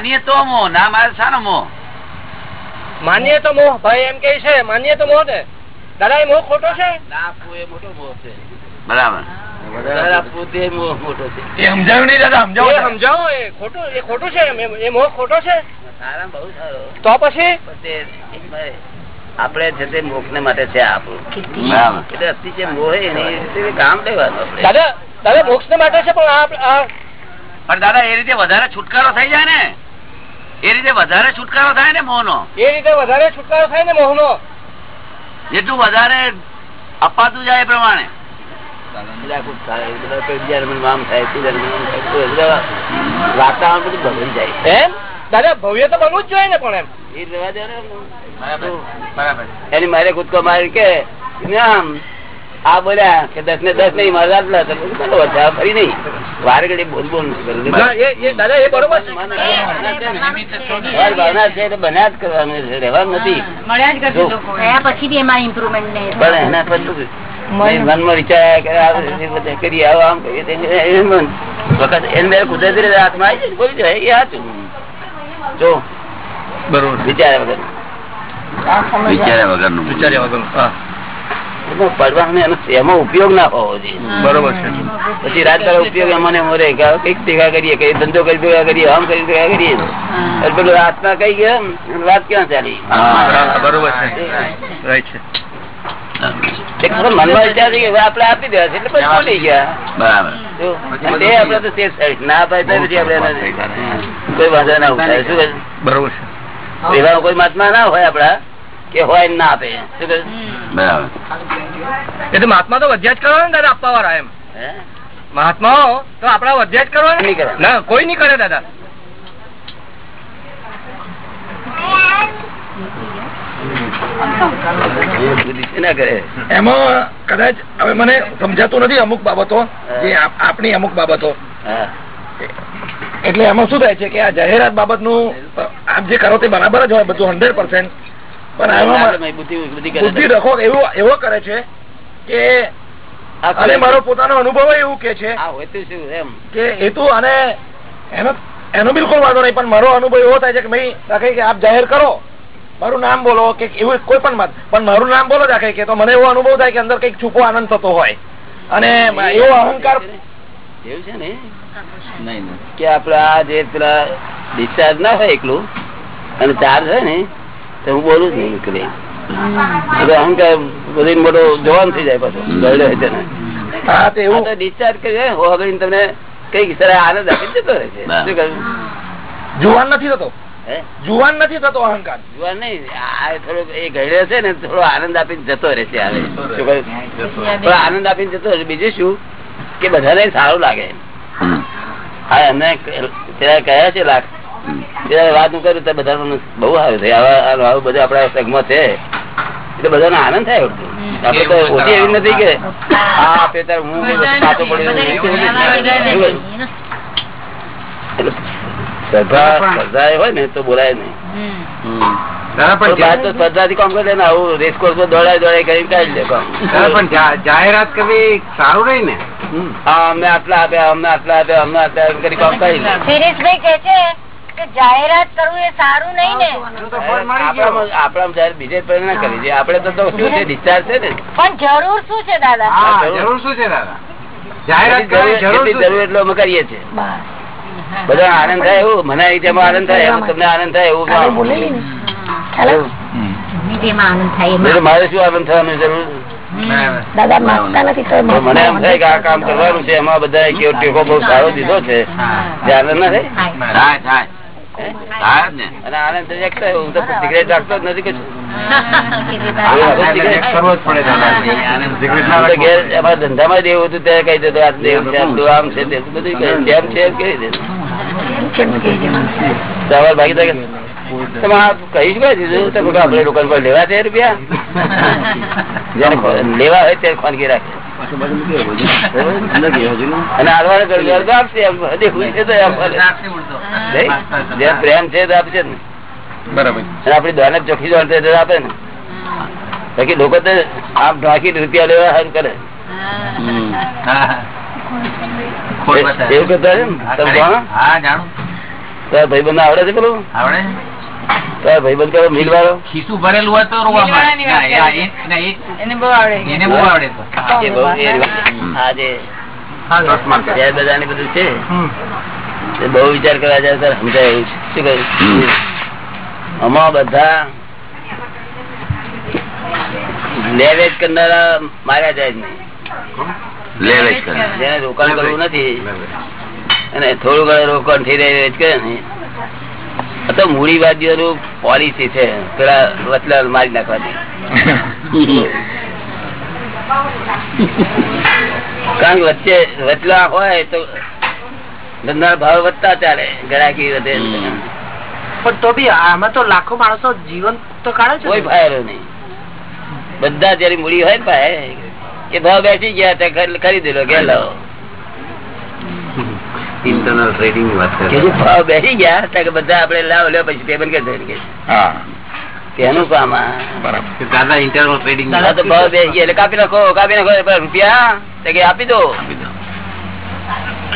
માનીએ તો મોહ ના મારે શાનો મોહ માનીએ તો મોહ ભાઈ એમ કે છે. માનીએ તો મોહ ને દાદા એ મોહ ખોટો છે ના એ મોટો મોહ છે? બરાબર છે તો ને માટે છે આપણું અતિશય મોહ કામ લેવાનું દાદા દાદા મોક્ષ ને માટે છે પણ આ- આ પણ દાદા એ રીતે વધારે છુટકારો થઈ જાય ને. એ રીતે વધારે છુટકારો થાય ને મોહનો? એ રીતે વધારે છુટકારો થાય ને મોહનો? જેટલું વધારે અપાતું જાય પ્રમાણે. એની મારે કૂદકો મારી કે આ બોલ્યા કે દસ ને દસ નહીં મારા આટલા ફરી નહીં. વાર ઘડી બોલ બોલ ભાવના છે. એટલે બન્યા જ કરવાનું છે રહેવાનું નથી. પણ એના પછી મનમાં વિચાર કરે આ બધું આમ કરીએ વખત એને કુદરતી રીતે હાથમાં આવી બોલી જાય એ સાચું જો. બરોબર. વિચાર્યા વગર. વિચાર્યા વગર વિચાર્યા વગર હા. પડવાનો એનો એમાં ઉપયોગ ના હોવો જોઈએ. બરોબર છે. પછી રાત દાડો ઉપયોગ એમાં ને મોરે કે કંઈક ભેગા કરીએ કઈ ધંધો કરી ભેગા કરીએ આમ કરી ભેગા કરીએ. પેલું આત્મા કઈ ગયા વાત ક્યાં ચાલી? બરોબર છે. રાઈટ છે. એક વખત મનમાં વિચાર છે કે હવે આપી દેવા છે એટલે પછી ભૂલી ગયા. બરાબર. તે. ના પછી આપણે કોઈ વાંધો ના ઉઠાય. શું? બરોબર છે. એવા કોઈ મહાત્મા ના હોય આપડા કે હોય ના આપે. બરાબર. એટલે મહાત્મા તો વધ્યા જ કરવા ને દાદા આપવા વાળા એમ. હે? મહાત્માઓ તો આપડા વધ્યા જ કરવા નહીં કરે. ના કોઈ નહીં કરે દાદા. ના એમાં કદાચ હવે મને સમજાતું નથી અમુક બાબતો જે આપ- આપણી અમુક બાબતો. એટલે એમાં શું થાય છે કે આ જાહેરાત બાબતનું આપ જે કરો તે બરાબર જ હોય બધું હંડ્રેડ પર્સન્ટ બુદ્ધિ બુદ્ધિ કરે બુદ્ધિ રખો એવો એવો કરે છે કે અને મારો પોતાનો અનુભવ એવું કે છે આ હોય તો શું એમ? કે હેતુ અને એનો એનો બિલકુલ વાંધો નહીં પણ મારો અનુભવ એવો થાય છે કે ભાઈ દાખલ કે આપ જાહેર કરો મારું નામ બોલો કે એવું કોઈ પણ વાત પણ મારું નામ બોલો રાખે કે તો મને એવો અનુભવ થાય કે અંદર કંઈક છુપો આનંદ થતો હોય. અને એવો અહંકાર એવું છે ને? કે આપડે આ જે પેલા ડિસ્ચાર્જ ના હોય એકલું અને ચાર્જ હોય ને તો હું બોલું જ નહીં એટલે અહંકાર બધી મોટો જવાન થઈ જાય પાછો. ડિસ્ચાર્જ કરી હવે તમને કંઈક સર આનંદ આપી જતો રહે છે. શું કહ્યું? જુવાન નથી થતો. જુવાન નથી થતો અહંકાર. જુવાન નહીં. આ થોડો એ ગયડો છે ને થોડો આનંદ આપીને જતો રહે છે આવે કહ્યું? થોડો આનંદ આપીને જતો રહે બીજું શું? કે બધાને સારું લાગે. હા એમને કયા છે લાખ વાત કર્યું કરું તો બધા બહુ સારું છે આવા બધું આપડા સગમાં છે. એટલે બધાને આનંદ થાય. આપડે તો ઓછી એવી નથી કે આ આપે હું પાછો પડ્યો સ્પર્ધા હોય. ને. તો બોલાય નહીં. હમ. પણ બહાર તો સ્પર્ધાથી કરે આવું રેસકોર્સ દોડાય દોડાય કરીને લે કામ. પણ જાહેરાત કરવી સારું રહી ને? હા અમને આટલા આપ્યા અમને આટલા આપ્યા અમને આટલા કરી કામ કાઢી શિરીષભાઈ કે છે કે જાહેરાત કરવું એ સારું ને. આપણામાં આપણામાં જયારે બીજે ના કરી આપડે તો તો શું છે ડિસ્ચાર્જ છે ને? પણ જરૂર શું છે દાદા? જરૂર. શું છે દાદા? જરૂર જેટલી શું જરૂર છે? એટલો અમે કરીએ છીએ. બધા આનંદ થાય એવું? મને રીતે આનંદ થાય એવું તમને આનંદ થાય એવું. જેમાં એમાં. મારે શું આનંદ થવાનું જરૂર? દાદા માગતા નથી તો તો મને એમ થાય કે આ કામ કરવાનું છે એમાં બધા કેવો ટેકો બહુ સારો દીધો છે. આનંદ ના થાય. અને આનંદ. હું તો સિગરેટ રાખતો જ નથી કશું ધંધામાં જ એવું હતું ત્યારે કહી દેતો આ દેવ છે આમ છે તે. બધું. જેમ છે એમ કહી દેતો સવાલ ભાગી થાય તમે આ કહી શું દીધું? તો કહ્યું, આપણે લેવા છે રૂપિયા? લેવા હોય ત્યારે ખોનગી રાખે. અને આલવાનું કર્યું તો આપશે. છે પ્રેમ તો આપશે ને. બરાબર. અને આપડી દોને ચોખ્ખી દોડ આપે ને. બાકી લોકો તો આમ ઢાંકી રૂપિયા લેવા સારું કરે. એવું કેતા? તમે જાણો? હા જાણું. આવડે છે પેલું? આવડે? તારા મિલ વાળો ભરેલું હોય તો રોવા એને બહુ એને બહુ બધું છે. બહુ વિચાર કરવા જાય સમજાય એવું શું કહ્યું? આમાં બધા લે કરનારા માર્યા જાય જ નહીં. જેને રોકાણ કરવું નથી. અને થોડું ઘણું રોકાણ થઈ રહ્યું વેચ કરે ને. તો મૂડીવાદીઓનું પોલિસી છે. પેલા વચલા મારી નાખવાની કારણ કે વચ્ચે વચલા હોય તો ધંધા ભાવ વધતા ચાલે ગરાકી વધે. પણ તો બી આમાં તો લાખો માણસો જીવન તો કાઢે છે કોઈ ફાયરો નહીં. બધા જયારે મૂડી હોય ને ભાઈ કે ભાવ બેસી ગયા તે ખરી- ખરીદી લો કે ઇન્ટરનલ ટ્રેડિંગની વાત કરે. જે ભાવ બેસી ગયા તો કે બધા આપણે લાવ લે પછી પેમેન્ટ કરી દે કે. હા. તેનું કામ દાદા ઇન્ટરનલ ટ્રેડિંગ આ તો ભાવ બેસી ગયા એટલે કાપી નાખો કાપી નાખો રૂપિયા તો કે આપી દો.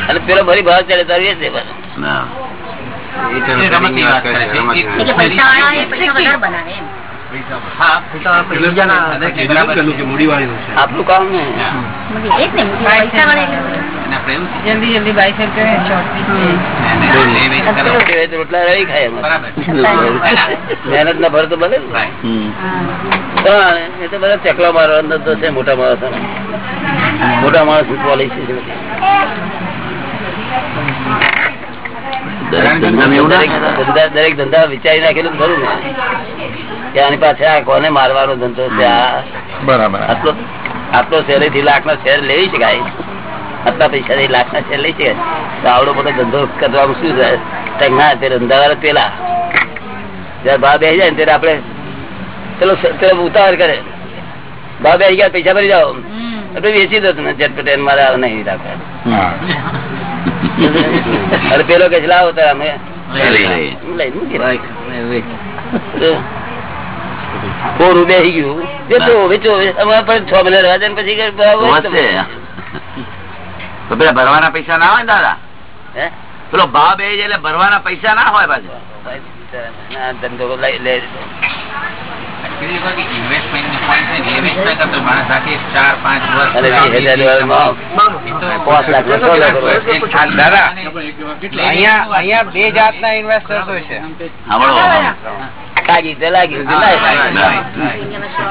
અને પેલો ભરી ભાવ ચાલે તારું એ જ. ઇન્ટરનલ ટ્રેડિંગ વાત વાત કરે કરે છે છે. રમતની. એટલે પૈસા વાળા એ પૈસા વધારે બનાવે એમ. હા. આપણું કામ ને રોટલા રહી ખાય બરાબર. મહેનત ના ભર તો બને પણ એ તો બધા ચકલા મારવા અંદર તો છે મોટા માણસ. મોટા માણસ લઈ છે દરેક ધંધા- દરેક ધંધા દરેક ધંધા વિચારી નાખેલું ખરું ને. કે આની પાછળ આ કોને મારવાનો ધંધો છે? આ બરાબર. આટલો આટલો શેરથી લાખ નો શેર લેવી છે ગાય આટલા પૈસા થી લાખ ના શેર લઈ છે તો આવડો બધો ધંધો કરવાનું શું છે? ના તે ધંધા પેલા. જયારે ભાવ બે જાય ને ત્યારે આપડે ચલો ચલો ઉતાવળ કરે. ભાવ બે ગયા પૈસા ભરી જાઓ. આપડે વેચી દો તમે ઝટપટ એને મારે નહીં રાખે. અરે પેલો કે લાવો તો અમે. લઈ લઈ કોરું બેસી ગયું. વેચો વેચો છ મહિના રહેવા દે પછી પેલા ભરવાના પૈસા ના હોય દાદા? હે? પેલો ભાવ બે એટલે ભરવાના પૈસા ના હોય પાછા. ધંધો બે જાતના ઇન્વેસ્ટર્સ હોય છે લાગી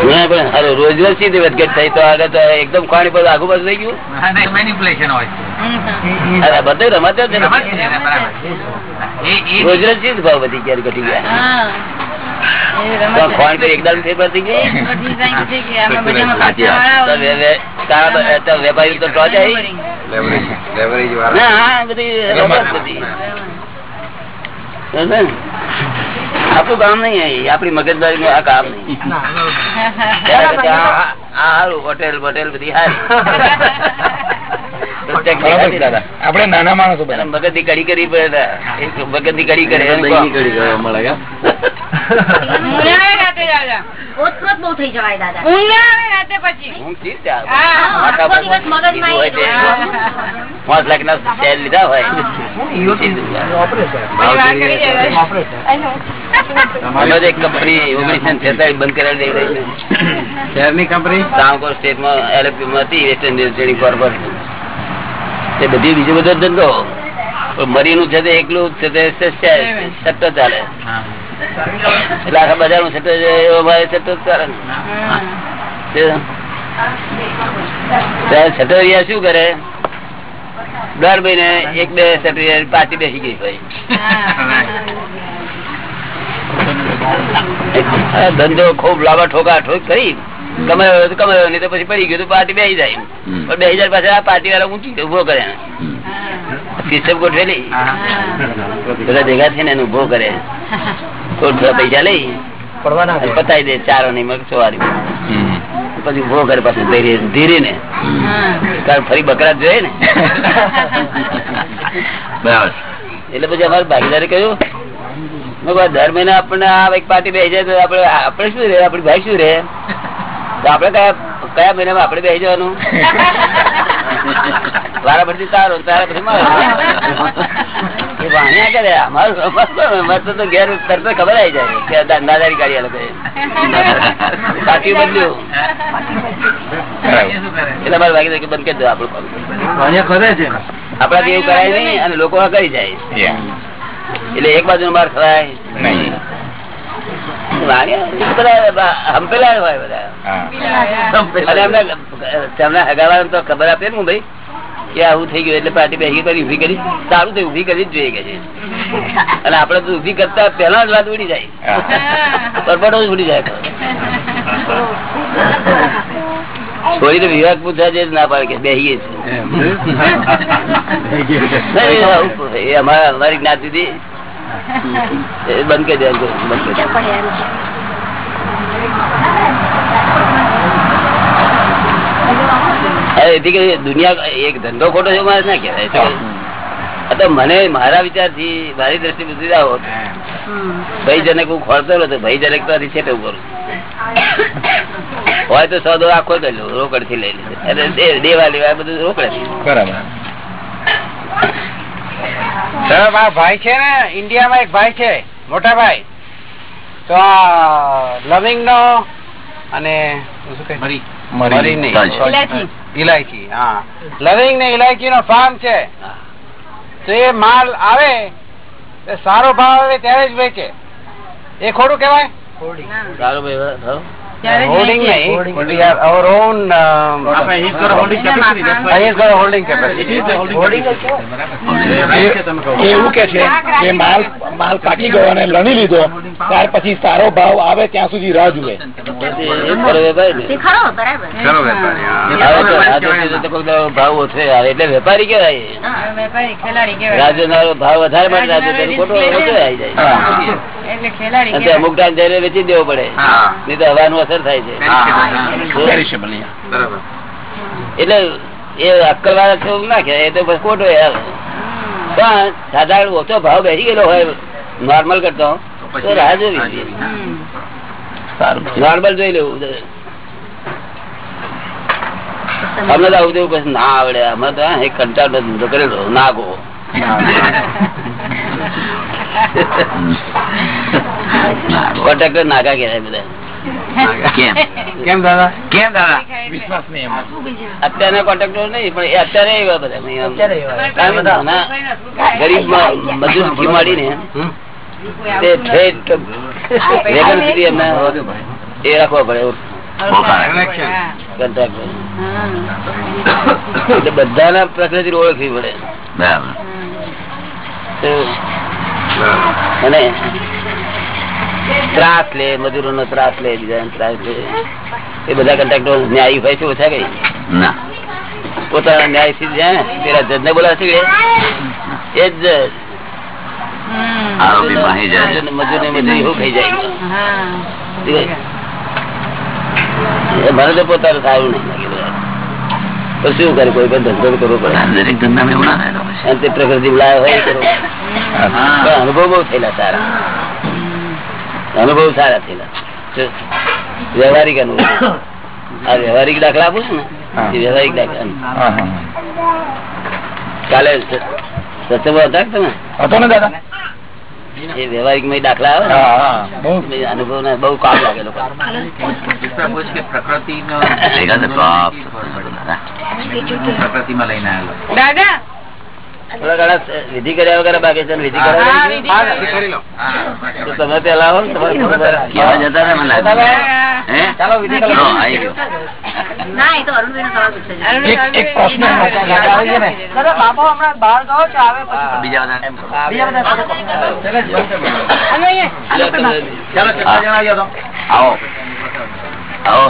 પણ રોજ રોજ સીધી વધઘટ થઈ? તો આગળ તો એકદમ ખાણી પર આગુ બાજુ થઈ ગયું? મેનિપ્યુલેશન હોય અરે બધું રમત જ રોજ રોજ સીધ ભાવ વધી ગયા ઘટી ગયા. પર એકદમ ફેરફાર થઈ વેપારી તો ટોચ આવી લેવરેજ લેવરેજ ના વાળા. આ બધી રમત બધી? આપણું કામ નહીં આપડી આપણી મગજમારી નું આ કામ નહીં હોટેલ બધી નાના માણસો કડી કરી કડી કરે. હા. પાંચ લાખ ના શેર લીધા હોય. કંપની ઓગણીસો છેતાલીસ બંધ કરાવી દઈ રહી શહેરની કંપની સાવકોર સ્ટેટમાં LFP માં હતી વેસ્ટ ઇન્ડિયન ટ્રેડિંગ કોર્પોરેશન તે બધી બીજો બધો ધંધો મરીનું છે તે એકલું છે તે સટ્ટો ચાલે. એટલે આખા સટ્ટો એવો ભાઈ સટ્ટો ચાલે ને. સટોરિયા શું કરે? દર મહિને એક બે સટોરિયા પાછી બેસી ગઈ ભાઈ ધંધો ખૂબ લાંબા ઠોકા ઠોક કરી કમાયો કમાયો નહીં તો પછી પડી ગયું પાર્ટી બે જાય. પણ બેસી જાય પાછા આ પાર્ટી વાળા ઊંચી ઊભો કરે. સિસ્ટમ ગોઠવેલી. બધા ભેગા થઈને એને ઊભો કરે. થોડા પૈસા લઈ. પતાવી દે ચારો ની મગ સવારી પછી ઊભો કરે પાછું ધીરે ધીરે ને કારણ ફરી બકરા જોઈએ ને. બરાબર. એટલે પછી અમારે ભાગીદારી કહ્યું, દર મહિને આપણને આ એક પાર્ટી બે જાય તો આપડે આપડે શું રે આપણી ભાઈ શું રે તો આપણે કયા કયા મહિનામાં આપડે બે જવાનું? વારા પરથી તારો તારા પછી મારો એ કરે. અમારું અમારું તો ઘેર તરત ખબર આવી જાય કે દાદારી કાઢી. બદલ્યું. એટલે ભાગીદારી બંધ કરી દો આપણું. આપણાથી એવું કરાય નહીં અને લોકો આ કરી જાય. એટલે એક બાજુ માર હગાવાળાને તો ખબર આપે ને ભાઈ કે આવું થઈ ગયું એટલે પાર્ટી બેસી કરી ઊભી કરી. સારું થયું ઊભી કરી જ જોઈએ કે છે. અને આપડે તો ઊભી કરતા પેલા જ વાત ઉડી જાય. પરપટો જ ઉડી જાય. છોડી તો વિવાહ પૂછા છે ના પાડે કે ગઈ છે. અમારા જ્ઞાતિ થી બંધ કરી દે બંધ કરી એથી કે દુનિયા એક ધંધો ખોટો છે મારે ના કહેવાય. મને મારા વિચારથી મારી દ્રષ્ટિ બધી આવો ભાઈ જનક હું ખોરતો નતો ભાઈ જનક તો છેટે કરું હોય તો સોદો આખો જ રોકડથી લઈ લીધો અને દેવા લેવા બધું રોકડ. બરાબર. સાહેબ, આ ભાઈ છે ને ઇન્ડિયામાં એક ભાઈ છે મોટા ભાઈ. તો આ લવિંગ નો અને શું કહે? મરી. નહીં. ઇલાયચી. ઇલાયચી હા લવિંગ ને ઇલાયચી નો ફાર્મ છે. તો એ માલ આવે સારો ભાવ આવે ત્યારે જ વેચે. એ ખોડું કેવાય સારો ભાઈ હા. Holding we have our own um, he's got a holding capacity એ એવું કે છે કે માલ માલ પાકી ગયો અને લણી લીધો ત્યાર પછી સારો ભાવ આવે ત્યાં સુધી રાહ જુએ. ભાવ ઓછો આવે એટલે વેપારી કેવાય વેપારી ખેલાડી કહેવાય. રાજુ નો ભાવ વધારે મળે રાજુ ખોટો ઓછો આવી જાય. અમુક ટાઈમ જઈને વેચી દેવો પડે. નહીં તો હવાનું અસર થાય છે. એટલે એ અક્કલ વાળા છે ના કે એ તો બસ ખોટો પણ સાધારણ ઓછો ભાવ બેસી ગયેલો હોય નોર્મલ કરતો તો રાહ જોવી. નોર્મલ જોઈ લેવું અમને તો આવું તેવું પછી ના આવડે. અમે તો એક કંટાળ ધંધો કરેલો નાગો. કોન્ટ્રાક્ટર નાગા કહેવાય બધા. કેમ? કેમ દાદા? કેમ દાદા? અત્યારના કોન્ટ્રાક્ટર નહીં પણ એ અત્યારે એવા બધા ગરીબ મજૂરથી તે ઠેઠ વેગન સુધી એમને. એ રાખવા પડે બધાના પ્રકૃતિ ઓળખવી પડે. બરાબર. અને ત્રાસ લે મજૂરો નો ત્રાસ લે બીજા ત્રાસ લે. એ બધા કોન્ટ્રાક્ટર ન્યાયી હોય છે ઓછા કઈ ના. પોતાના ન્યાયથી જાય ને? પેલા જજ ને બોલાવે છે કે? એ જ. મને તો પોતાનું સારું નહીં શું કરે? કોઈ પણ ધંધો કરવો પડે. દરેક પ્રકૃતિ હોય અનુભવ બહુ થયેલા સારા. અનુભવ સારા થયેલા. વ્યવહારિક અનુભવ. આ વ્યવહારિક દાખલા આપું છું ને વ્યવહારિક દાખલા. કાલે સ- હતા તમે? હતો ને દાદા? એ વ્યવહારિકમાં દાખલા આવે હા હા. બહુ. ને એ અનુભવ ને બહુ કામ લાગે લોકો પ્રકૃતિ આપ લઈને આવેલો દાદા થોડા ઘણા વિધિ કર્યા વગર બાકી છે વિધિ? તો તમે પેલા આવો ને આવો ખબર પડે. કેવા જતા હતા મને લાગે. હે? ચાલો વિધિ કરો. લો, આઈ ગયો. ના એ તો અરુણભાઈ સવાલ પૂછે છે એક એક પ્રશ્ન દાદા બાપુ હમણાં બહાર ગયો છે આવે પછી બીજા બધા બીજા બધા લો, તમે- આવો આવો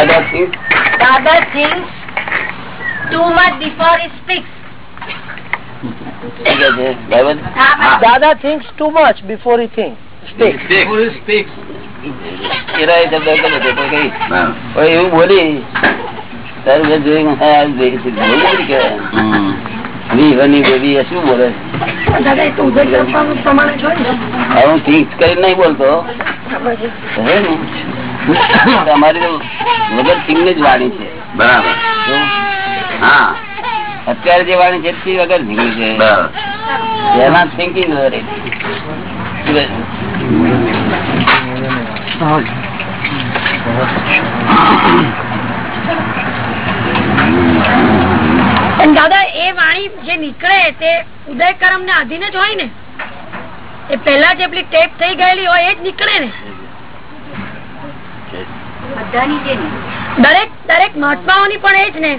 દાદા? think Dada thinks too much before he speaks. શું કે છે ભાઈબંધ? દાદા thinks too much before he. Think એવું બોલી. તારું મેં જોયું હા, શું બોલે? હું નહીં બોલતો. હે ને? તમારી તો વગર થિંગ જ વાણી છે. બરાબર. હા. અત્યારે જે વાણી છે તે વગર સિંહ છે. એમાં થિંકિંગ દાદા એ વાણી જે નીકળે તે ઉદય કરમ ને આધીન જ હોય ને? એ પેલા જે પેલી ટેપ થઈ ગયેલી હોય એ જ નીકળે ને? દરેક દરેક મહાત્માઓની પણ એ જ ને.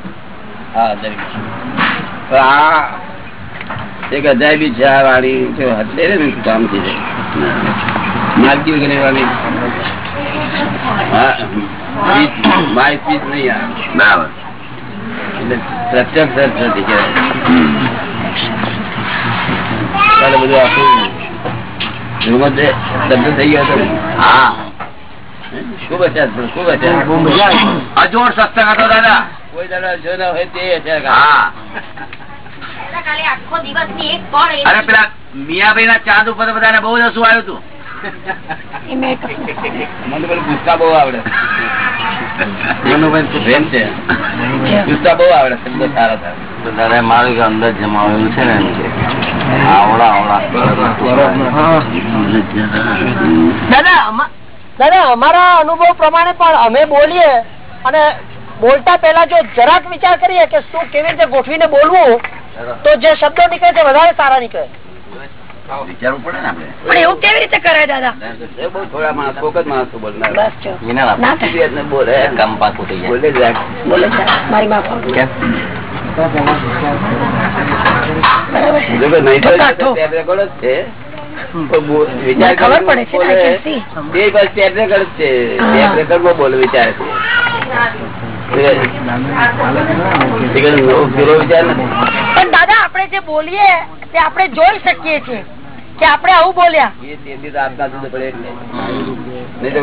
હા દરેક. એક અજાયબી છે આ વાણી હશે ને કામ થઈ જાય? માલકી વગેરે વાળી માય સ્પીચ નહીં બરાબર એટલે પ્રત્યક્ષ નથી કહેવાય. બધું આખું. શબ્દ થઈ ગયો હતો ને. હા. દાદા તે હશે હા આખો દિવસની એક પળ અરે પેલા મિયાભાઈ ના ચાંદ ઉપર બધાને બહુ જ હસું આવ્યું મને પેલું ગુસ્સા બહુ આવડે છે ગુસ્સા બહુ આવડે શબ્દો સારા સારા દાદા મારું અંદર જમાવેલું છે ને આવડા દાદા અમા- દાદા અમારા અનુભવ પ્રમાણે પણ અમે બોલીએ અને બોલતા પહેલા જો જરાક વિચાર કરીએ કે શું કેવી રીતે ગોઠવીને બોલવું તો જે શબ્દો નીકળે છે વધારે સારા નીકળે. વિચારવું આપણે જે બોલીએ તે આપણે જોઈ શકીએ છીએ કે આપણે આવું બોલ્યા.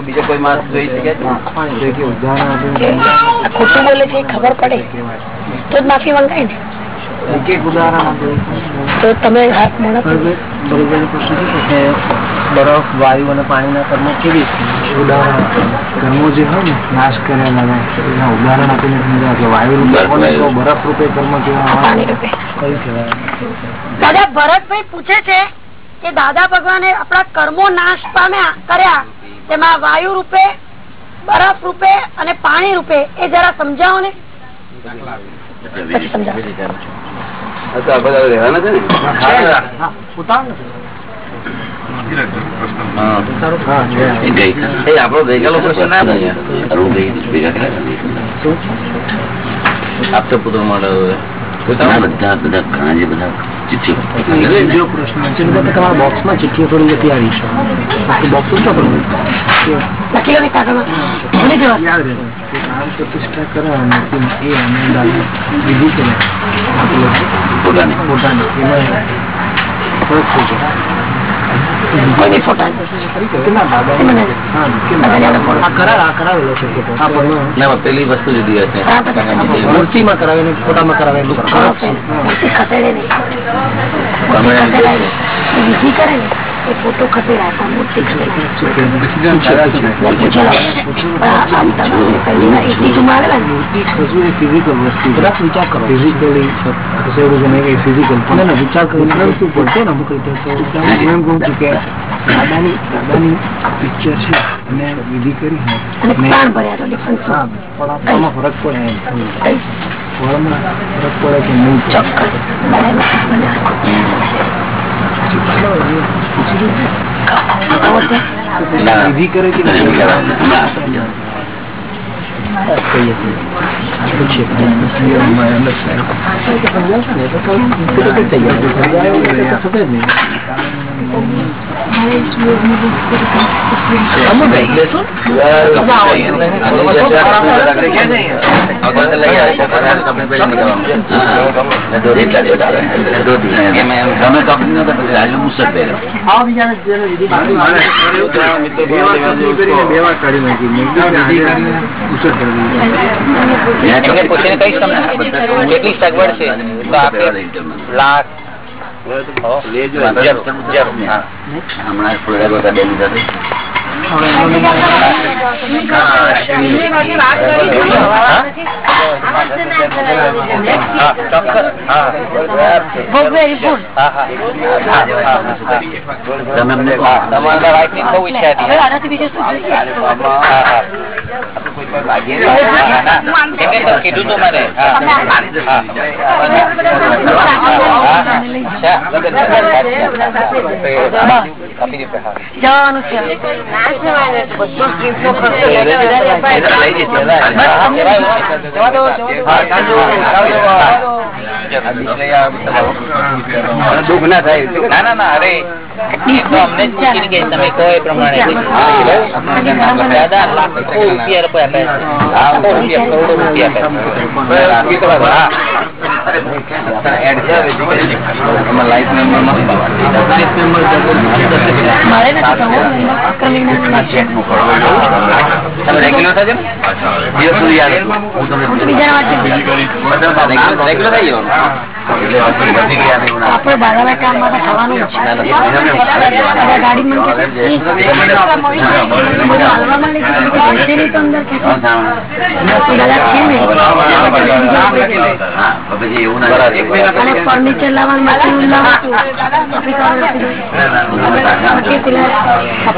બીજો કોઈ માણસ જોઈ શકે ખોટું બોલે છે ખબર પડે. તો જ માફી મંગાય ને. તો તમે હાથ મોડા કરી. બરફ વાયુ અને પાણીના કર્મો કેવી ઉદાહરણ કર્મો જે હોય ને નાશ કરેલા ને એના ઉદાહરણ આપીને સમજાવે કે વાયુ રૂપે બરફ રૂપે કર્મ કેવા કયું કહેવાય? દાદા ભરતભાઈ પૂછે છે કે દાદા ભગવાને આપણા કર્મો નાશ પામ્યા કર્યા. તેમાં વાયુ રૂપે બરફ રૂપે અને પાણી રૂપે એ જરા સમજાવો ને. સમજાવો. આ તો બધા રહેવાના છે ને? આપણો ગઈકાલો પ્રશ્ન ના આપતો પુત્ર મળે બધા બધા ઘણા જે બધા ચિઠ્ઠી બીજો પ્રશ્ન છે કે તમારા બોક્સમાં ચિઠ્ઠીઓ થોડી નથી આવી છે. બોક્સ કે કામ પ્રતિષ્ઠા કરે એ આનંદ બીજું કરે. પોતાની. પોતાની. એમાં ફરક થઈ જાય કોઈ ફોટા કરાવેલો પેલી વસ્તુ જુદી હશે મૂર્તિમાં કરાવીને ફોટામાં કરાવેલું ખસેડે નહીં. કરે ફોટો ખસેડાય પણ મૂર્તિ ફરક પડે ફરક પડે કે નહીં કરે કે તમે કંપની નો પછી રાજુ મુસક પહેરો આવા બીજાને જેને વિધિ બાકી બે વાર કાઢી નાખી મેં એમને પૂછીને કહીશ તમને કેટલી સગવડ છે તો લાખ. તમારા વાઇફની બહુ ઈચ્છા હતી દુઃખ ના થાય ના ના ના અરે અમને જ પૂછીને કે તમે કહો એ પ્રમાણે દાદા લાખો રૂપિયા આપે લાખો રૂપિયા કરોડો રૂપિયા આપે છે હા. મારે નથી થવું તમે રેગ્યુલર થજો ને? દિવસ સુધી યાદ રાખો. બીજા માટે રેગ્યુલર થઈ જવાનું આપણે બારાના કામ માટે બધા ગાડી મને કહે છે, "ઈ, બધું હાલવામાં લઈ ગયું, બધું બેસે નહીં તો અંદર કે છે, તો દાદા છે ને પછી એવું ના અને ફર્નિચર લાવવાનું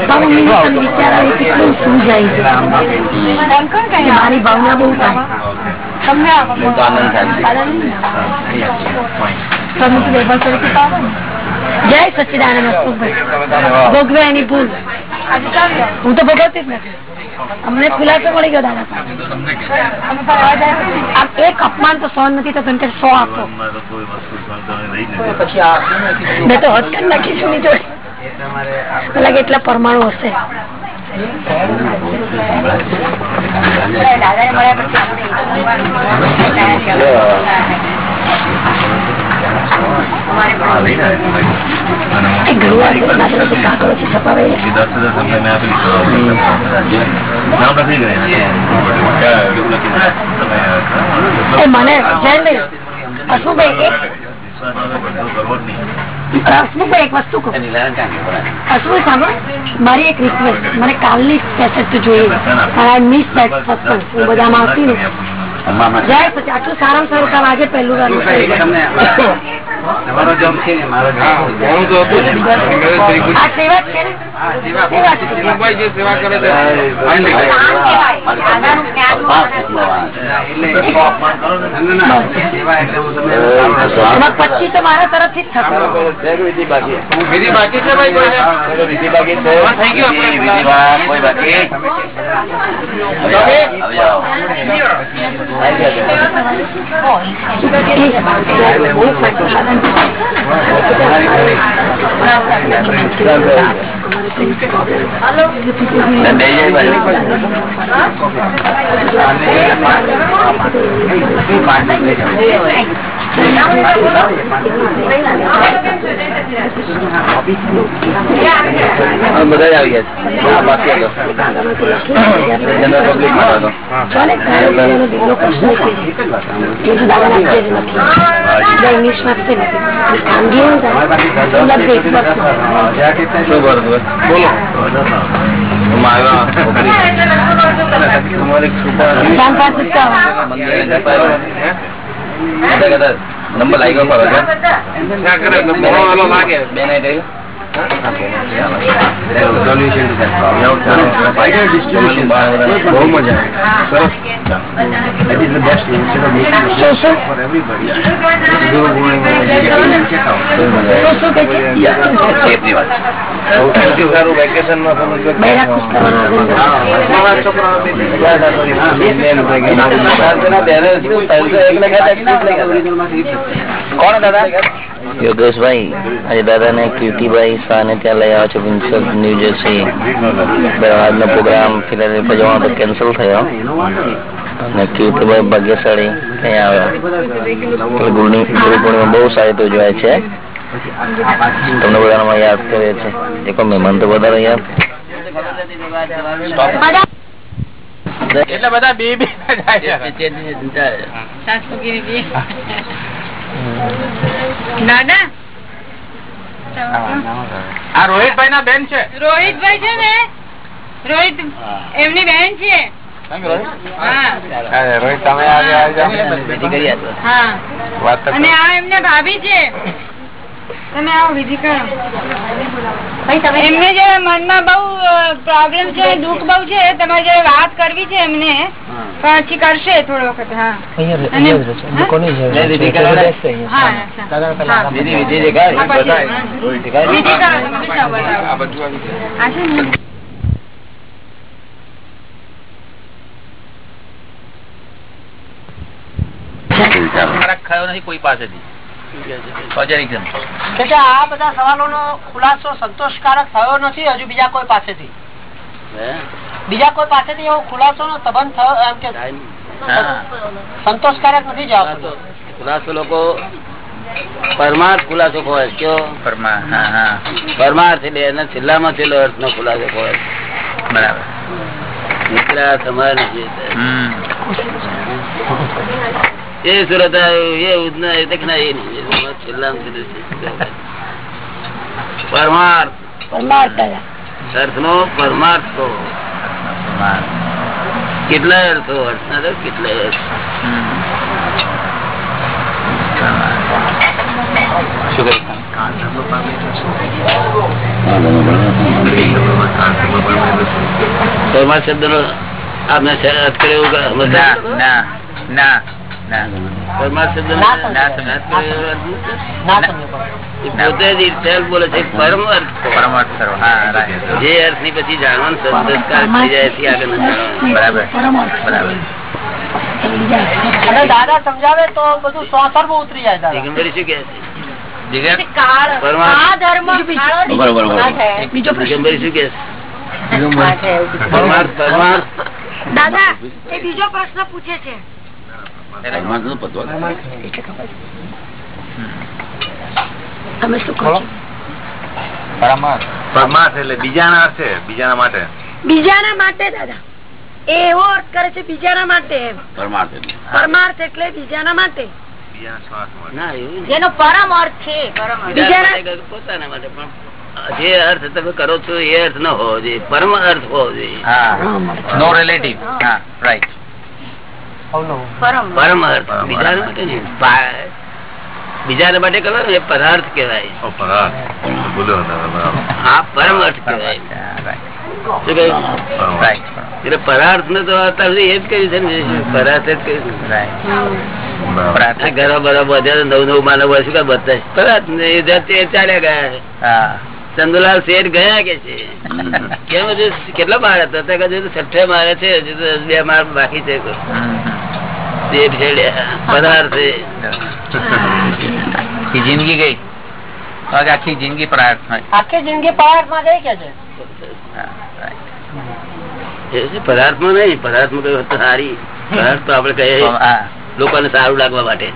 પણ વિચાર આવે કેટલું શું જાય છે મારી ભાવના બહુ થાય તો આનંદ. જય સચિદાનંદ ભોગવે એની ભૂલ હું તો ભોગવતી જ નથી. અમને ખુલાસો મળી ગયો દાદા એક અપમાન તો સહન નથી તો તમને સો આપો મેં તો હદ કરી નાખી છું ની જોડે. લાગે એટલા પરમાણુ હશે. એ એક વસ્તુ કહું. મારી એક રિક્વેસ્ટ મને કાલની કેસેટ જોઈએ. આઈ મિસ દેટ સત્સંગ બધામાં આવતી જય સારામાં સારું કામ આજે પહેલું વાર તમારો જોબ છે ને મારો આ સેવા જ તો થશે. વિધિ બાકી. છે ભાઈ વિધિ બાકી છે. થઈ ગયું કોઈ બાકી. બે જાય બાજુ બધા આવી ગયા બાકી જનરલ પબ્લિક માટે હતો ચાલે તારે બીજાનો દીકરો કશું નથી એ તો દાદાના આપજે જ નથી બધા ઇંગ્લિશમાં આપશે નથી અને ખાનગી એવું થાય તો લગે એક વસ્તુ શું ભરતું હોય? બોલો નંબર લાગ્યો પર હતો. બે નાઈટ આવી. સોલ્યુશન ટુ ધેટ પ્રોબ્લેમ બહુ મજા આવે સરસ That is the best way instead of making a શું શું for everybody. Go going and check out. શું શું કે છે સેફની વાત સૌથી સારું વેકેશનમાં પણ ઉપયોગ બૈરા ખુશ કરવાનો મારા છોકરાઓ બે કોણ દાદા યોગેશભાઈ આજે દાદા ને કીર્તિભાઈ શાહ ને ત્યાં લઈ આવ્યા છે વિન્સર ન્યુ જર્સી આજનો પ્રોગ્રામ ફિલાડેલ્ફિયા જવાનો તો કેન્સલ થયો અને કીર્તિભાઈ ભાગ્યશાળી અહીંયા આવ્યા ગુરુ પૂર્ણિમા બહુ સારી તો ઉજવાય છે તમને બધામાં યાદ કરે છે એક મહેમાન તો વધારે યાદ એટલે બધા બે બે જાય છે. આ રોહિતભાઈ ના બેન છે. રોહિતભાઈ છે ને? રોહિત એમની બેન છે. હા. રોહિત તમે આજે આવી જાઓ. હા. વાત અને આ એમને ભાભી છે. તમે આવો વિધિ કરો એમને જે મનમાં બહુ પ્રોબ્લેમ છે દુઃખ બહુ છે તમારે જે વાત કરવી છે એમને પછી કરશે થોડો વખત હા. નથી કોઈ પાસેથી. આ બધા સવાલોનો ખુલાસો સંતોષકારક થયો નથી હજુ બીજા કોઈ પાસેથી? બીજા કોઈ પાસેથી એવો ખુલાસો નો સંબંધ થયો એમ કે સંતોષકારક નથી જવાબ ખુલાસો. લોકો પરમાર્થ ખુલાસો છે. કયો? પરમાર્થ એટલે એના છેલ્લામાં છેલ્લો અર્થ નો ખુલાસો છે. બરાબર. નીકળ્યા તમારે નથી. એ સુરત આવ્યું એ ઉધના એ તક ના એ નહીં. એમાં છેલ્લામાં છેલ્લું છે. પરમાર્થ. પરમાર્થ અર્થ નો પરમાર્થ. અર્થો? અર્થ? ના તો પરમાર્થ શબ્દ નો આપણે અર્થ કર્યો એવું ના ના. દાદા સમજાવે તો બધું સોસર ઉતરી જાય શું પરમાર્થ દાદા એ બીજો પ્રશ્ન પૂછે છો. પરમાર્થ પરમાર્થ એટલે બીજાના અર્થે બીજાના માટે બીજાના માટે દાદા એ એવો અર્થ કરે છે બીજાના માટે પરમાર્થ એટલે. પરમાર્થ એટલે બીજાના માટે બીજાના સ્વાર્થ માટે. ના એવું નહીં. જેનો પરમ અર્થ છે પરમ અર્થ. બીજાના માટે કહ્યું પોતાના માટે પણ જે અર્થ તમે કરો છો એ અર્થ ન હોવો જોઈએ પરમ અર્થ હોવો જોઈએ હા નો રિલેટિવ હા રાઈટ પરમ. પરમ અર્થ. બીજા માટે નહીં પા- માટે કરો ને પદાર્થ કહેવાય. હા પરમ અર્થ કહ્યું? એટલે પરાર્થ ને તો અત્યાર સુધી એ જ કર્યું છે ને પરાર્થ જ કર્યું ઘરો બરો બધે નવ નવ માનવ શું કામ બધા પરાર્થ ને એ ચાલ્યા ગયા હા. ચંદુલાલ શેઠ ગયા કે છે? કેમ હજુ કેટલા માર હતા? હજુ છઠ્ઠે મારે છે હજુ તો બે માર બાકી છે શેઠ છેડ્યા પદાર્થ છે. આખી જિંદગી ગઈ? આખી જિંદગી પ્રાર્થના આખી જિંદગી પદાર્થમાં ગઈ કે છે? પદાર્થમાં નહીં પદાર્થમાં કઈ સારી પદાર્થ તો આપડે કહીએ. લોકોને સારું લાગવા માટે.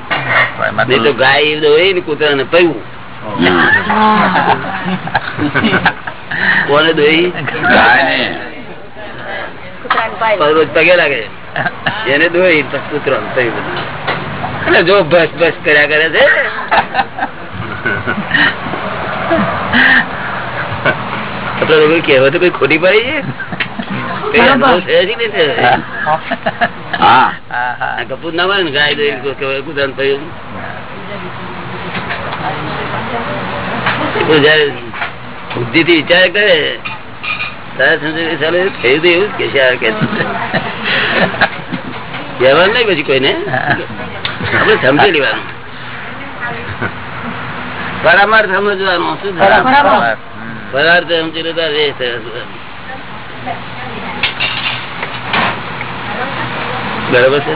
નહીં તો ગાય ને કૂતરા ને પૈવું. કોને દોઈ? કૂતરાને રોજ પગે લાગે. એને દોઈ કૂતરો એટલે જો બસ બસ કર્યા કરે છે. આપડે લોકો તો કોઈ ખોટી પડી છે? કપૂર ના મારે ને ગાય દોઈ ને કોઈ કૂતરા ને પૈવું તો જયારે બુદ્ધિ થી વિચાર કરે સમજે કે થયું? તો એવું જ કે છે આ કે છે. કહેવાનું નહીં પછી કોઈને? આપણે સમજી લેવાનું. પરામાર્થ સમજવાનું શું. પરાર્થ સમજી લેતા એ બરાબર છે?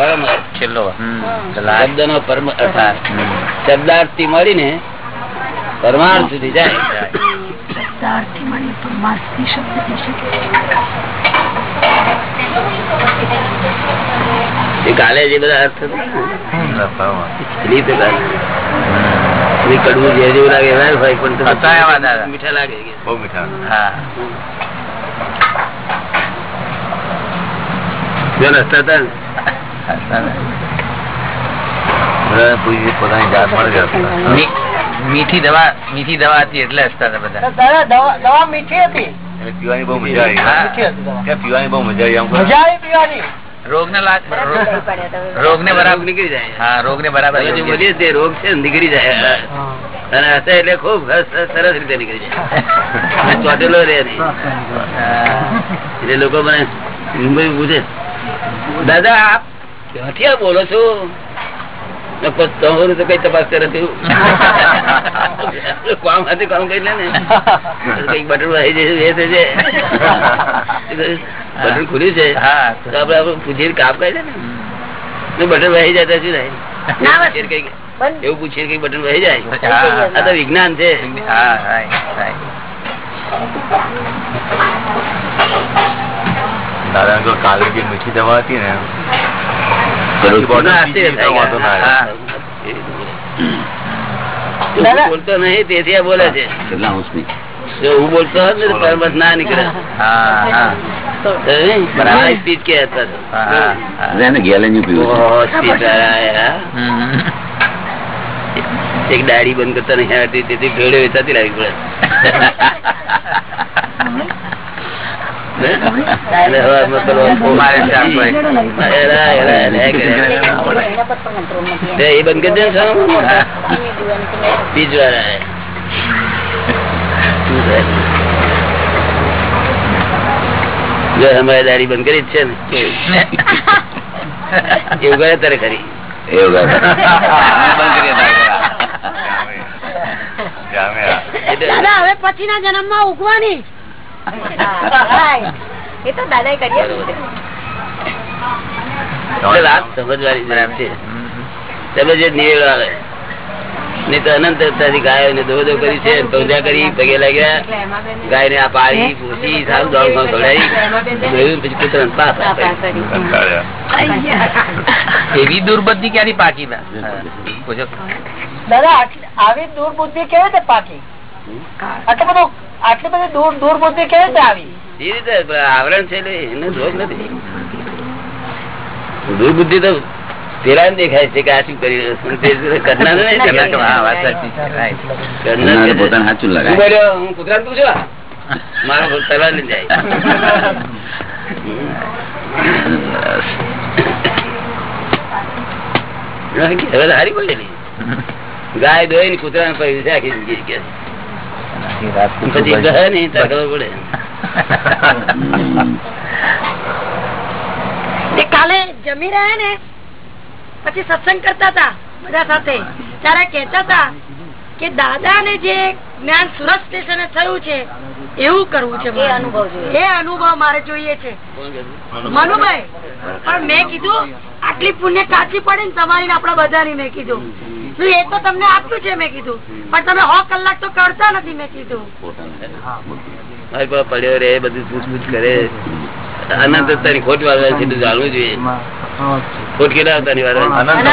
અર્થ પરમાર્થ છેલ્લો શબ્દ નો પરમ અર્થાત શબ્દાર્થથી મળીને પરમાર્થ સુધી જાય. શબ્દાર્થી શકે. કાલે જે બધા અર્થ કડવું જે જેવું લાગે ભાઈ પણ. મીઠા લાગે. બહુ મીઠા. હા. જો રસ્તા હતા મીઠી દવા મીઠી દવા હતી એટલે હસતા હતા બધા. દવા દવા મીઠી હતી? પીવાની બહુ મજા આવી. હા. મીઠી હતી દવા. ત્યાં પીવાની બહુ મજા આવી મજા આવી પીવાની? રોગ ને રોગ ને બરાબર નીકળી જાય. હા રોગ ને બરાબર હવે જે યોગ્ય. બોલીએ તે રોગ છે ને નીકળી જાય અને હશે એટલે ખૂબ સરસ સરસ રીતે નીકળી જાય. અને ચોટેલો રે એટલે લોકો મને મુંબઈ પૂછે દાદા આપ ક્યાંથી આ બોલો છો? તમારું તો કઈ તપાસ કરે તું કામ હાથે કામ કરી લે ને. કંઈક બટન વાઈ જશે એ થશે બટન ખુલ્યું છે. તો આપડે આપણે પૂછીને કામ કરી લે ને. ને બટન વહી જાય શું થાય? એવું પૂછીએ કઈ બટન વહી જાય? હા, આ તો વિજ્ઞાન છે. દાદા કાલે જે મીઠી દવા હતી ને. બોલતો નહીં તેથી આ બોલે છે જો હું બોલતો હોત ને પરમત ના નીકળે. એક દાઢી બંધ કરતા નહીં તેથી ભેળે વેચાતી લાવી પડે એ બંધ કરી દે અમારે દાડી બંધ કરી છે ને એવું કરે તારે ખરી એવું કરે હવે પછીના જન્મમાં ઉગવાની એ તો દાદા કરીએ વાત સમજવાની જરૂર છે. તમે જે નિવેડ આવે નહીં તો અનંત ગાયો ને દોધો કરી છે પૂજા કરી પગે લાગ્યા ગાય ને આ પાળી પૂછી સારું દોડ ખાવ ખવડાવી પછી કૂતરાને પાપ એવી દુર્બુદ્ધિ ક્યારે પાકી ના? દાદા આવી દુર્બુદ્ધિ કેવી રીતે પાકી? આટલો બધું આટલી બધી દૂર દુર્બુદ્ધિ કેવી રીતે આવી એ રીતે આવરણ છે એનો દોષ નથી દુર્બુદ્ધિ તો પેલા દેખાય છે કે આ શું કરી રહ્યો છે. તે કરનાર ને નહીં હા, દેખાય. વાત સાચી છે right. કરનાર કે છે. હું બોલ્યો, હું કૂતરાને મારો તલવાર લઈને જાય હારી બોલેલી ગાય દોઈ ને કૂતરા ને છે આખી જિંદગી કે પછી ખબર પડે. કાલે જમી રહ્યા ને? પછી સત્સંગ કરતા હતા બધા સાથે. ત્યારે કેતા હતા કે દાદા ને જે જ્ઞાન સુરત સ્ટેશને થયું છે એવું કરવું છે. એ અનુભવ મારે જોઈએ છે. મનુભાઈ પણ મેં કીધું આટલી પુણ્ય કાચી પડે ને તમારી ને આપડા બધાની મેં કીધું. એ તો તમને આપ્યું છે મેં કીધું. પણ તમે સો કલાક તો કરતા નથી મેં કીધું. પડ્યો રે બધું પૂછપૂછ કરે. અનંત તારી ખોટ વાળવા છે જાણવું જોઈએ. ખોટ કેટલા વાળવા અનંત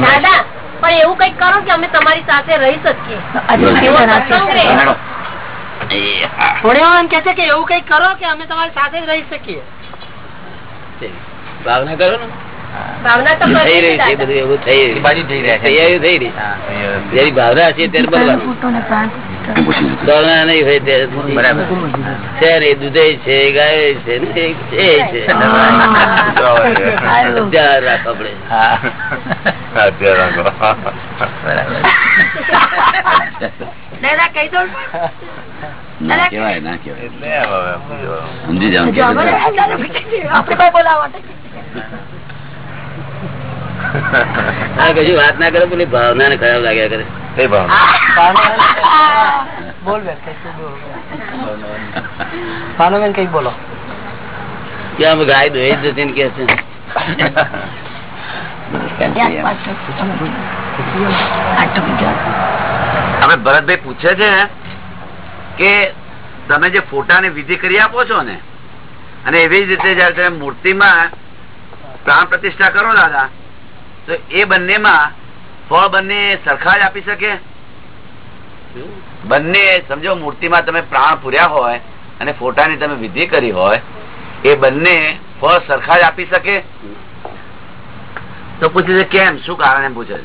દાદા પણ એવું કંઈક કરો કે અમે તમારી સાથે રહી શકીએ. એવો સત્સંગ રહે. થોડી વાર એમ કે છે કે એવું કઈ કરો કે અમે તમારી સાથે રહી શકીએ. ભાવના કરો ને. ભાવના તો થઈ રહી છે બધું એવું થઈ રહ્યું બાજુ થઈ રહ્યા છે. તૈયારી થઈ રહી. ભાવના છે ત્યારે ભાવના નહીં હોય ત્યારે બરાબર. છે ને દૂધે છે ગાય છે ને ધ્યાન રાખો. સમજી જાવ આ કશું વાત ના કરે પેલી ભાવના ને ખરાબ લાગ્યા કરે. કઈ ભાવ બોલ બેન કંઈક તો બોલ. ભાનુબેન કંઈક બોલો. કે ગાય દોઈ જતી ને કે છે. હવે ભરતભાઈ પૂછે છે કે તમે જે ફોટા ને વિધિ કરી આપો છો ને અને એવી જ રીતે જયારે તમે મૂર્તિમાં પ્રાણ પ્રતિષ્ઠા કરો દાદા તો એ બંનેમાં ફળ બંને સરખા જ આપી શકે? બંને સમજો મૂર્તિમાં તમે પ્રાણ પૂર્યા હોય અને ફોટાની તમે વિધિ કરી હોય એ બંને ફળ સરખા જ આપી શકે? તો પૂછે છે કેમ? શું કારણ એમ પૂછે છે?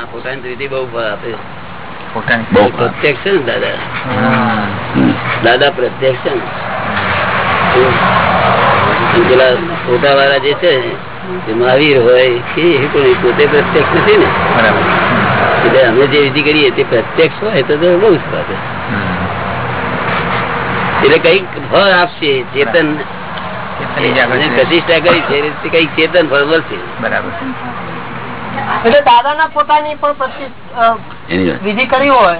આ પોતાની વિધિ બહુ ફળ આપે. પ્રત્યક્ષ છે ને દાદા? દાદા પ્રત્યક્ષ છે ને? પેલા ફોટા વાળા જે છે મહાવીર હોય એ કોઈ પોતે પ્રત્યક્ષ નથી ને. એટલે અમે જે વિધિ કરીએ તે પ્રત્યક્ષ હોય તો બહુ જ એટલે કંઈક ફળ આપશે ચેતન. પ્રતિષ્ઠા કરી છે કંઈક ચેતન ફળ મળશે. એટલે દાદાના પોતાની પણ. વિધિ કરી હોય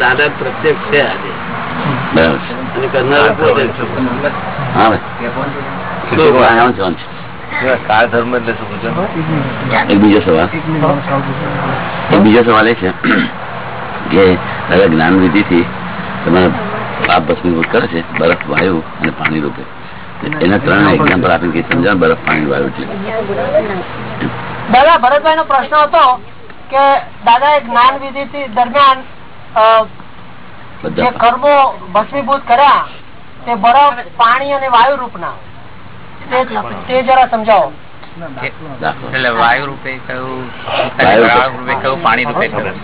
દાદા પ્રત્યક્ષ છે આજે. કરનારો પોતે. કાળ ધર્મ એટલે શું એક બીજો સવાલ. એક બીજો સવાલ એ છે કે દાદા જ્ઞાન વિધિ થી તમારા પાપ ભસ્મીભૂત કરે છે બરફ વાયુ અને પાણી રૂપે. એના ત્રણ એક્ઝામ્પલ આપીને કઈ સમજાવ બરફ પાણી વાયુ છે. દાદા ભરતભાઈ નો પ્રશ્ન હતો કે દાદા એ જ્ઞાન વિધિ દરમિયાન જે કર્મો ભસ્મીભૂત કર્યા તે બરફ પાણી અને વાયુ રૂપ ના તે જરા સમજાવો. એટલે વાયુ રૂપે કયું રૂપે. કયું પાણી રૂપે કયું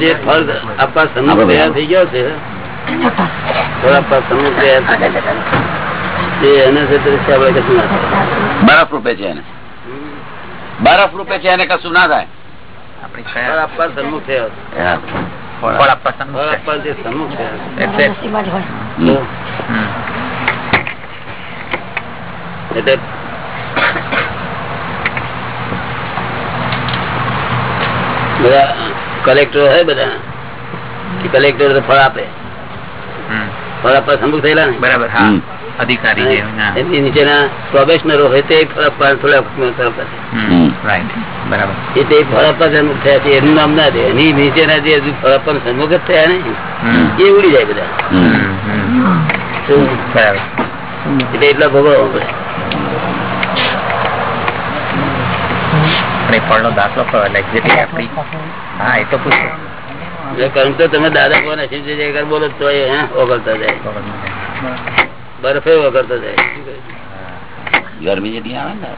જે ફળ આપવા સમય થઈ ગયો છે ફળ આપવા સન્મુખ તૈયાર થઈ ગયો. તે એના સાથે આપણે કશું ના થાય. બરફ રૂપે છે એને બરફ રૂપે છે એને કશું ના થાય આપણી ફળ કયા આપવા સન્મુખ થયો હા. ફળ આપવા ફળ સન્મુખ છે. આપવા જે સન્મુખ થયો Exact. નસીબમાં જ હોય હમ. હમ. એટલે બધા કલેક્ટર હોય બધા કે કલેક્ટર તો ફળ આપે આપવા થયેલા ને બરાબર હા. અધિકારી એમની. નીચેના પ્રોબેશનરો હોય તે થોડા. બરાબર. એ તે સન્મુખ થયા છે એનું નામ ના દે. એની નીચેના જે હજુ ફળ આપવા સન્મુખ જ થયા ને એ ઉડી જાય બધા. હમ. હમ. હમ. શું? બરાબર. એટલે એટલા ભોગવવા પડે. પણ ફળનો દાખલો આપણી હા એ તો પૂછો. જો કર્મ તો તમે દાદા કોને શિવ જય જયકાર બોલો તો એ હે? ઓગળતા જાય. બરફે ઓગળતા જાય. ગરમી જેટલી આવે ને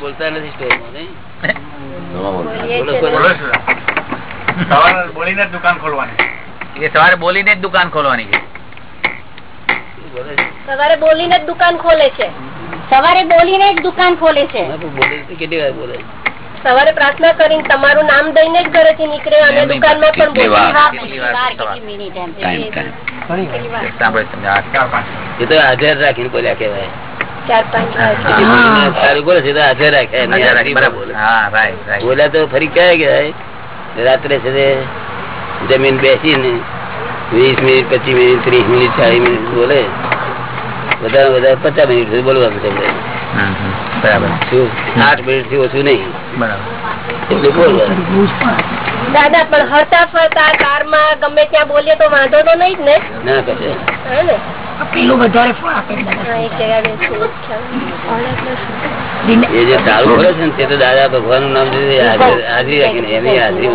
બોલતા નથી સ્ટોરમાં. બોલીને જ દુકાન ખોલવાની. એ સવારે બોલીને જ દુકાન ખોલવાની છે. સવારે બોલીને જ દુકાન ખોલે છે. સવારે બોલીને જ દુકાન ખોલે છે. બોલે કેટલી વાર બોલે સવારે પ્રાર્થના કરીને તમારું નામ દઈને જ ઘરેથી નીકળે અને દુકાનમાં પણ એ તો હાજર રાખીને બોલ્યા તો ફરી ક્યાં ગયા રાત્રે છે જમીન બેસીને વીસ મિનિટ પચીસ મિનિટ ત્રીસ મિનિટ ચાલીસ મિનિટ બોલે. વધારે વધારે પચાસ મિનિટ સુધી બોલવાનું છે આઠ મિનિટથી ઓછું નહીં. દાદા પણ હરતા ફરતા કારમાં ગમે ત્યાં બોલીએ તો વાંધો તો નહીં જ ને? ના કશે પેલું વધારે દાદા. હા, એક જગ્યાએ બેસીને ખ્યાલ. એ જે ચાલુ કરે છે તે તો દાદા ભગવાનનું નામ હાજરી રાખીને એની હાજરી.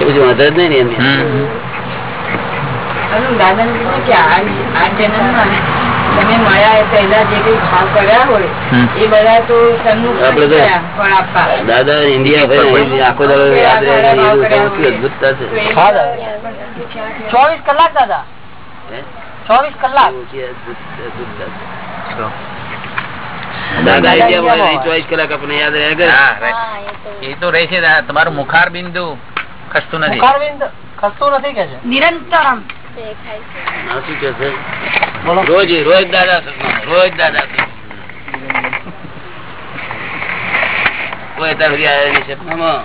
એ પછી વાંધો જ નહીં ને એમની હમ. તમે માયા પહેલા જે કઈ ભાવ કર્યા હોય એ બધા તો સન્મુખ દાદા ઇન્ડિયા આખો દાડો યાદ રહે અદભુતતા છે. ચોવીસ કલાક દાદા. ચોવીસ કલાક. દાદા ઇન્ડિયા ચોવીસ કલાક આપણે યાદ રહે એ તો રહે. છે તમારું મુખાર બિંદુ ખસતું નથી. ખસતું નથી કે છે? નિરંતરમ. રોજ રોજ દાદા રોજ દાદા કોઈ અત્યાર આવ્યા નહીં સપનામાં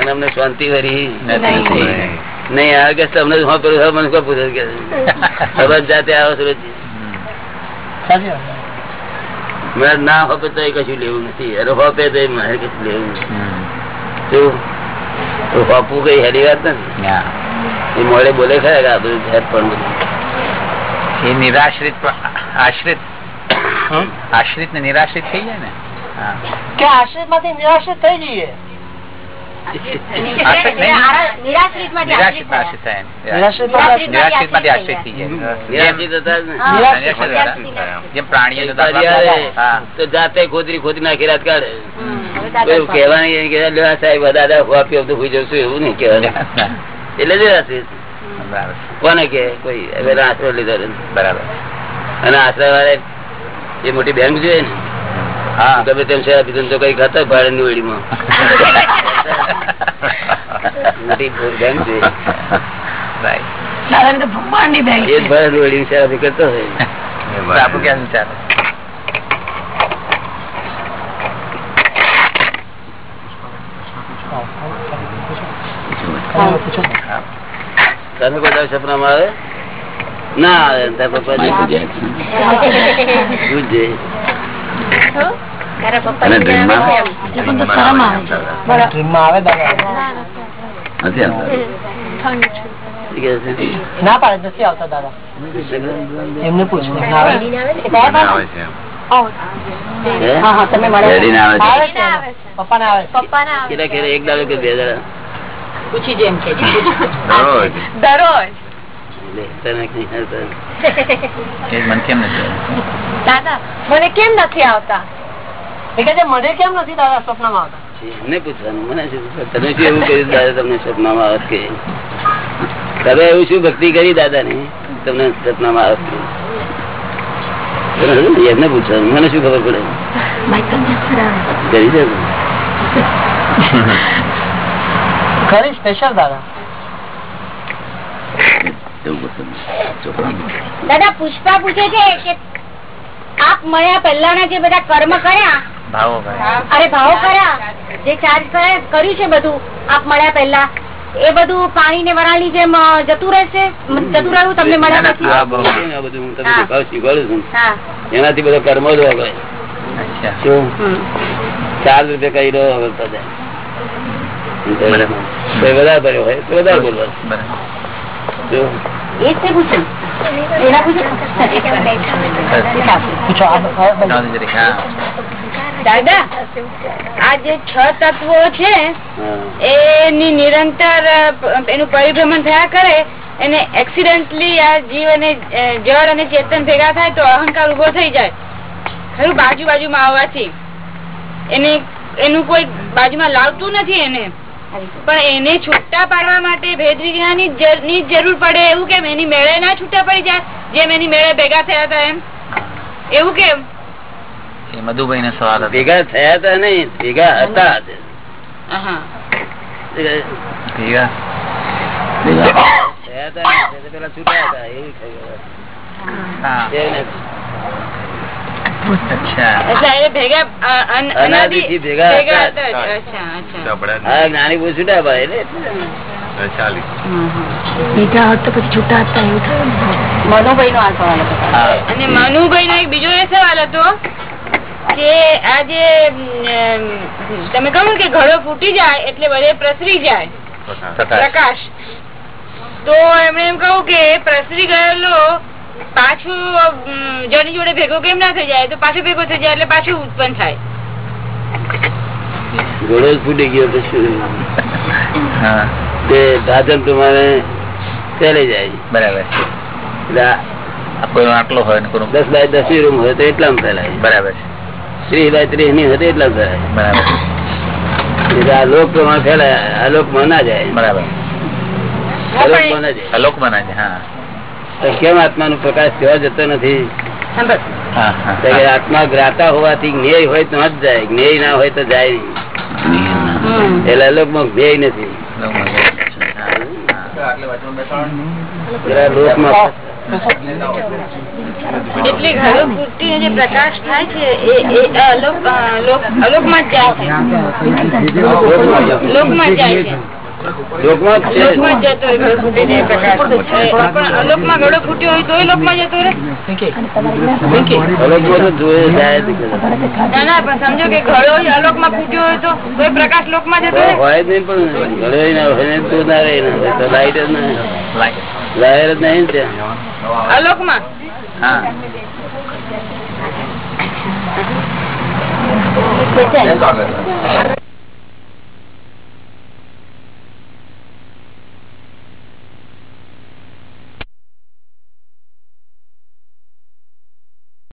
અને અમને શાંતિ વરી. નથી. નહીં આ કે તમને પેલું મને કોઈ પૂછે કે હવે જાતે આવો છો રોજ. મેં ના હોપે તો એ કશું લેવું નથી. અરે હોપે તો એ મારે કશું લેવું નથી. શું? તો હોપવું કઈ હેરી વાત નથી. એ મોડે બોલે ખરા કે આ બધું હેર પણ બધું. એ નિરાશ્રિત આશ્રિત. આશ્રિત ને નિરાશ્રિત થઈ જાય ને? કે આશ્રિતમાંથી નિરાશ્રિત થઈ જઈએ? આશ્રિત નિરાશ્રિતમાંથી આશ્રિત થઈ જાય પ્રાણીઓ જાતે ખોદરી ખોદી નાખી રાત કાઢે. એવું કહેવાનું નહીં કે લેવા સાહેબ દાદા હોઈ જશું એવું નહીં કહેવાનું. એટલે જ. બરાબર કોને કે કોઈ હવે આશરો લીધો બરાબર. અને આશરા વાળા એ મોટી બેંક જોઈએ ને હા. ગમે તેમ શરાબ પીધું તો કઈ ખાતા ભાડે ની ઓળીમાં મોટી બેંક જોઈએ Right. ભગવાન બેંક એ ભાડે ની ઓળીમાં શરાબ કરતો હોય. આપણું ક્યાં ચાલે તને બધા સપના માં આવે ના આવે પપ્પા? ના પાડે નથી આવતા દાદા એમને પૂછ ના આવે આવે છે એમ. હે? હા હા તમે મળ્યા ના આવે પપ્પા ના આવે એક દાડો કે બે દાડા પૂછી જેમ છે. દરરોજ? દરરોજ? દાદા મને કેમ નથી આવતા? કે મને કેમ નથી દાદા સ્વપ્નમાં આવતા? પૂછવાનું. મને શું તમે શું એવું કર્યું દાદા તમને સપનામાં આવત કે? તમે એવું શું ભક્તિ કરી દાદા ને તમને સપનામાં આવત કે? એમને પૂછવાનું. મને શું ખબર પડે? કરી દે ખરી સ્પેશિયલ દાદા. દાદા પુષ્પા પૂછે છે કે આપ મળ્યા પહેલાના જે બધા કર્મ કર્યા? અરે ભાવો કર્યા? જે ચાર્જ કર્યું છે બધું આપ મળ્યા પહેલા. એ બધું પાણી ને વરાળની જેમ જતું રહેશે? જતું રહ્યું તમને મળ્યા પછી? આ બહુ. છે ને આ બધું હું તમને શીખવાડું છું. એનાથી બધો કર્મો જ વગરે અચ્છા. શું? ચાર રૂપિયા કઈ રહ્યો વધારે ભર્યો હોય તો વધારે બોલવાનું. દાદા આ જે છ તત્વો છે એની નિરંતર એનું પરિભ્રમણ થયા કરે એને એક્સિડન્ટલી આ જીવ અને જળ અને ચેતન ભેગા થાય તો અહંકાર ઊભો થઈ જાય. ખરું? બાજુ બાજુમાં આવવાથી. એને એનું કોઈ બાજુમાં લાવતું નથી એને. પણ એને છૂટા પાડવા માટે ભેદ વિજ્ઞાનની ની જરૂર પડે. એવું કેમ? એની મેળે ના છૂટા પડી જાય? જેમ એની મેળે ભેગા થયા હતા એમ? એવું કેમ? મધુભાઈ ને સવાલ ભેગા થયા હતા નહીં ભેગા હતા ભેગા. પેલા છૂટા હતા એવું થયું. જ્ઞાની બહુ છૂટા ભાઈ ને ભેગા હોત પછી છૂટા હતા એવું થયું મનોભાઈ નો આ સવાલ હતો. અને મનુભાઈ નો એક બીજો એ સવાલ હતો કે આ જે તમે કહ્યું કે ઘડો ફૂટી જાય એટલે બધે પ્રસરી જાય. પ્રકાશ. પ્રકાશ. તો એમણે એમ કહ્યું કે પ્રસરી ગયેલો પાછું જેની જોડે ભેગો કેમ ના થઈ જાય તો પાછું ભેગો થઈ જાય એટલે પાછું ઉત્પન્ન થાય. ઘોડો ફૂટી ગયો તો શું? હા. તે સાધન તમારે ચાલી જાય. બરાબર. આટલો હોય દસ બાય દસની રૂમ હોય તો એટલામાં ફેલાય. બરાબર. ત્રીસ બાય ત્રીસની હોય તો એટલામાં ફેલાય. બરાબર. આ લોક પ્રમાણે ફેલાય આ લોકમાં ના જાય. બરાબર. અલોક ના જાય. અલોક બના જાય હા. કેમ આત્મા નો પ્રકાશ ત્યાં જતો નથી? સાંભળ. હા, હા, તો કે આત્મા ગ્રાતા હોવાથી જ્ઞેય હોય તો જ જાય જ્ઞેય ના હોય તો જાય નહીં. એટલે એટલે અલોકમાં જ્ઞેય નથી. પ્રકાશ થાય છે એ એ અલોક અ, લોક- અલોકમાં જાય છે. પ્રકાશ તોય લોકમાં જતો ઘડો ય અલોકમાં ફૂટ્યો હોય તો તોય પ્રકાશ લોકમાં જતો રહે હોય જ નહીં પણ ઘડે ના હોય તો ના રહે ના. હોય તો લાઈટ જ નહીં. ત્યાં. અલોકમાં? હા.